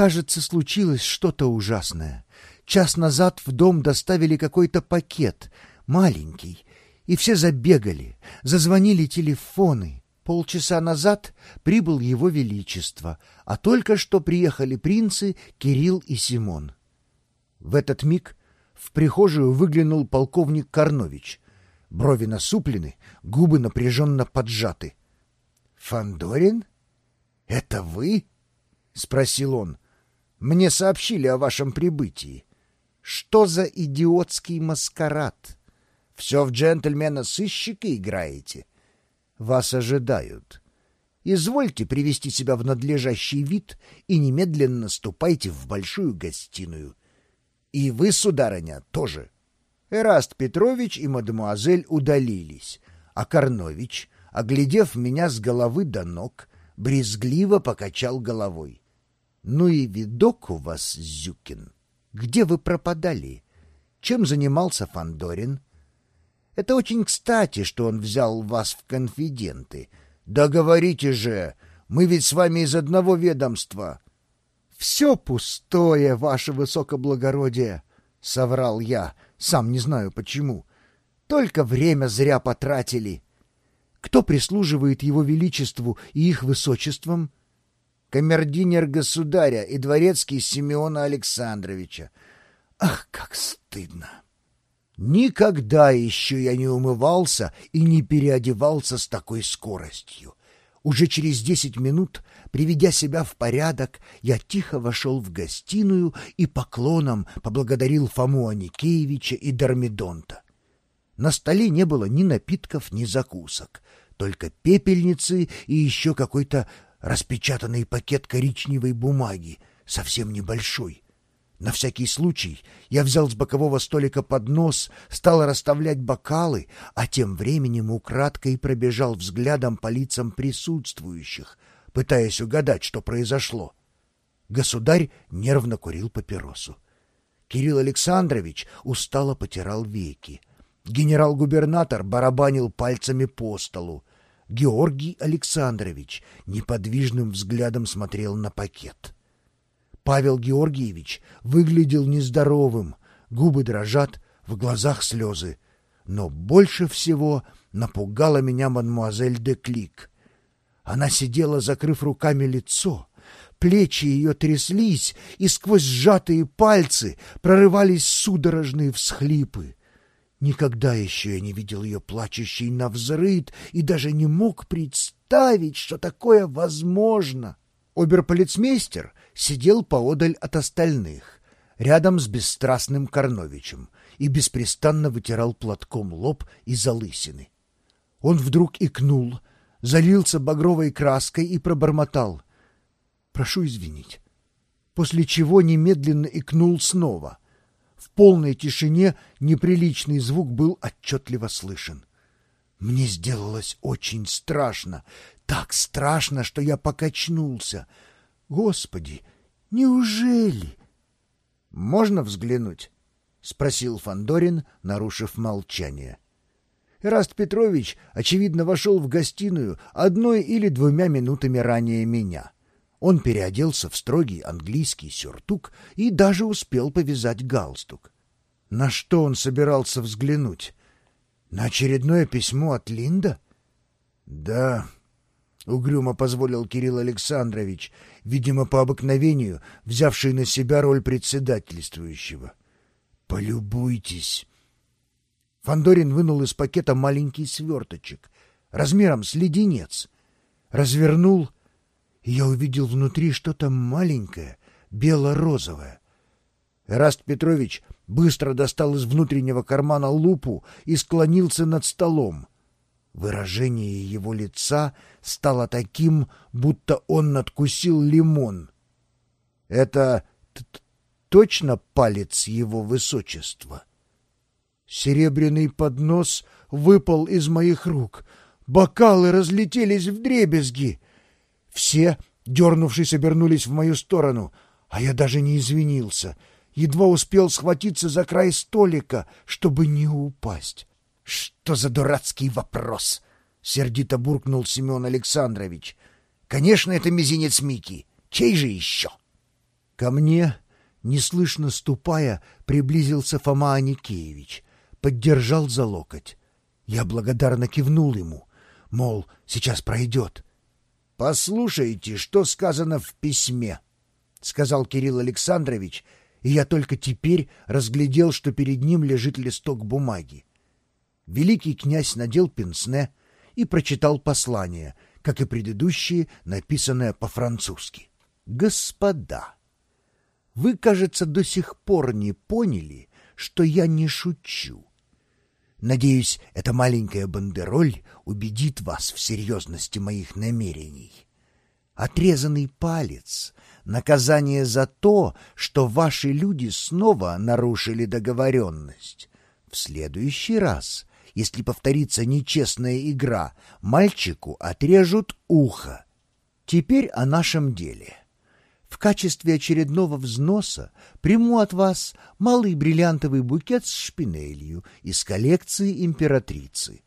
Кажется, случилось что-то ужасное. Час назад в дом доставили какой-то пакет, маленький, и все забегали, зазвонили телефоны. Полчаса назад прибыл его величество, а только что приехали принцы Кирилл и Симон. В этот миг в прихожую выглянул полковник Корнович. Брови насуплены, губы напряженно поджаты. — Фандорин? Это вы? — спросил он. — Мне сообщили о вашем прибытии. Что за идиотский маскарад? Все в джентльмена-сыщика играете? Вас ожидают. Извольте привести себя в надлежащий вид и немедленно ступайте в большую гостиную. И вы, сударыня, тоже. Эраст Петрович и мадемуазель удалились, а Корнович, оглядев меня с головы до ног, брезгливо покачал головой. — Ну и видок у вас, Зюкин. Где вы пропадали? Чем занимался Фандорин? Это очень кстати, что он взял вас в конфиденты. Да говорите же, мы ведь с вами из одного ведомства. Все пустое, ваше высокоблагородие, — соврал я, сам не знаю почему. Только время зря потратили. Кто прислуживает его величеству и их высочествам? Камердинер государя и дворецкий Симеона Александровича. Ах, как стыдно! Никогда еще я не умывался и не переодевался с такой скоростью. Уже через десять минут, приведя себя в порядок, я тихо вошел в гостиную и поклоном поблагодарил Фому Аникеевича и Дормидонта. На столе не было ни напитков, ни закусок, только пепельницы и еще какой-то распечатанный пакет коричневой бумаги, совсем небольшой. На всякий случай я взял с бокового столика поднос, стал расставлять бокалы, а тем временем украдкой пробежал взглядом по лицам присутствующих, пытаясь угадать, что произошло. Государь нервно курил папиросу. Кирилл Александрович устало потирал веки. Генерал-губернатор барабанил пальцами по столу. Георгий Александрович неподвижным взглядом смотрел на пакет. Павел Георгиевич выглядел нездоровым, губы дрожат, в глазах слезы. Но больше всего напугала меня мадмуазель де Клик. Она сидела, закрыв руками лицо. Плечи ее тряслись, и сквозь сжатые пальцы прорывались судорожные всхлипы. Никогда еще я не видел ее плачущей на взрыд и даже не мог представить, что такое возможно. Оберполицмейстер сидел поодаль от остальных, рядом с бесстрастным Корновичем, и беспрестанно вытирал платком лоб и залысины. Он вдруг икнул, залился багровой краской и пробормотал. «Прошу извинить». После чего немедленно икнул снова — в полной тишине неприличный звук был отчетливо слышен. Мне сделалось очень страшно, так страшно, что я покачнулся. Господи, неужели? — Можно взглянуть? — спросил Фандорин, нарушив молчание. Эраст Петрович, очевидно, вошел в гостиную одной или двумя минутами ранее меня. Он переоделся в строгий английский сюртук и даже успел повязать галстук. На что он собирался взглянуть? На очередное письмо от Линда? Да, угрюмо позволил Кирилл Александрович, видимо, по обыкновению, взявший на себя роль председательствующего. Полюбуйтесь. Фандорин вынул из пакета маленький сверточек, размером с леденец, развернул — и я увидел внутри что-то маленькое, бело-розовое. Эраст Петрович быстро достал из внутреннего кармана лупу и склонился над столом. Выражение его лица стало таким, будто он надкусил лимон. Это точно палец его высочества? Серебряный поднос выпал из моих рук. Бокалы разлетелись в дребезги. Все, дернувшись, обернулись в мою сторону, а я даже не извинился. Едва успел схватиться за край столика, чтобы не упасть. — Что за дурацкий вопрос? — сердито буркнул Семен Александрович. — Конечно, это мизинец Мики. Чей же еще? — Ко мне, неслышно ступая, приблизился Фома Аникеевич, поддержал за локоть. Я благодарно кивнул ему, мол, сейчас пройдет. «Послушайте, что сказано в письме», — сказал Кирилл Александрович, и я только теперь разглядел, что перед ним лежит листок бумаги. Великий князь надел пенсне и прочитал послание, как и предыдущие, написанное по-французски. «Господа, вы, кажется, до сих пор не поняли, что я не шучу. Надеюсь, эта маленькая бандероль убедит вас в серьезности моих намерений. Отрезанный палец — наказание за то, что ваши люди снова нарушили договоренность. В следующий раз, если повторится нечестная игра, мальчику отрежут ухо. Теперь о нашем деле. В качестве очередного взноса приму от вас малый бриллиантовый букет с шпинелью из коллекции императрицы.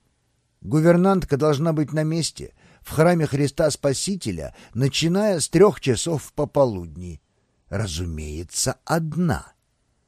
Гувернантка должна быть на месте в храме Христа Спасителя, начиная с трех часов пополудни. Разумеется, одна —